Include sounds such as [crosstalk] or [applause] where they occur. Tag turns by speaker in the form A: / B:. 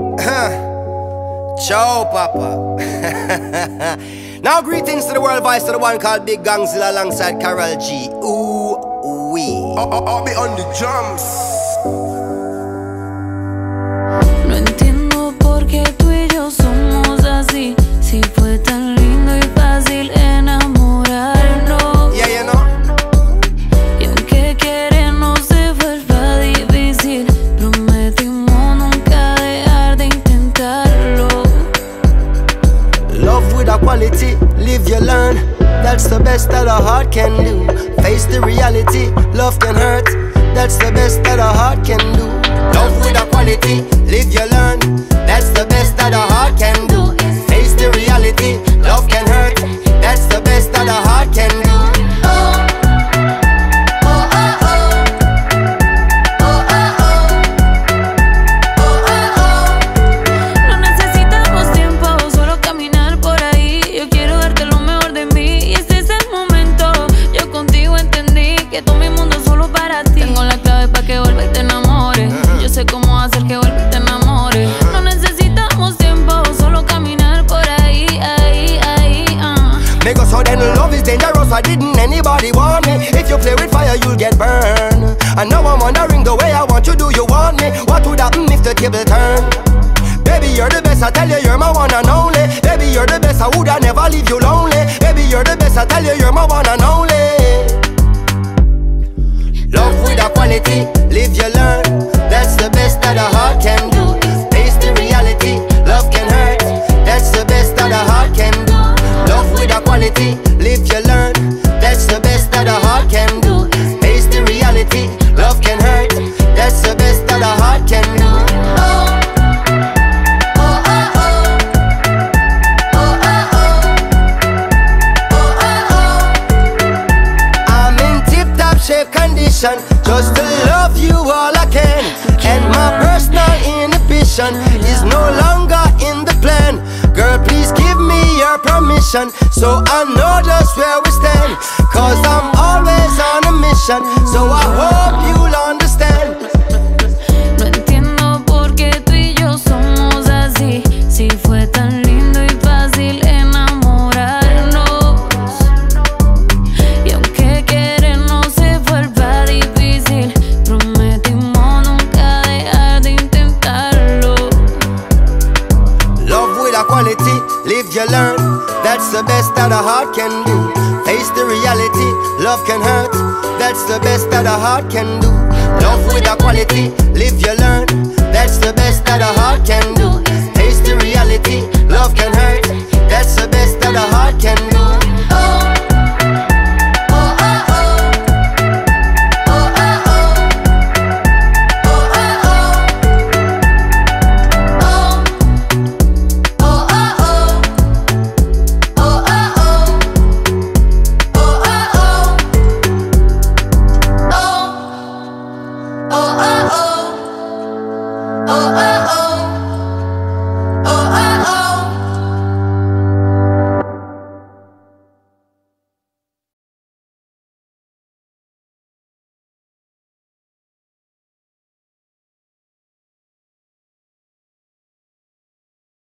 A: [coughs] Ciao, Papa. [laughs] now, greetings to the world vice to the one called Big Gangzilla alongside Karol G. Ooh, wee.
B: I'll, I'll be on the drums.
A: Learn. That's the best that a heart can do. Face the reality, love can hurt. That's the best that a heart can do. Make so then love is dangerous. Why didn't anybody want me? If you play with fire, you'll get burned. And now I'm wondering the way I want you. Do you want me? What would happen if the table turn? Baby, you're the best. I tell you, you're my one and only. Baby, you're the best. I would I never leave you lonely. Baby, you're the best. I tell you, you're my one and only. Love with a quality, Just to love you all I can And my personal inhibition Is no longer in the plan. Girl, please give me your permission. So I know just where we stand. Cause I'm always on a mission. So I hope live you learn. That's the best that a heart can do. Face the reality, love can hurt. That's the best that a heart can do. Love with a quality, live you learn. That's the best that a heart can do. Face the reality, love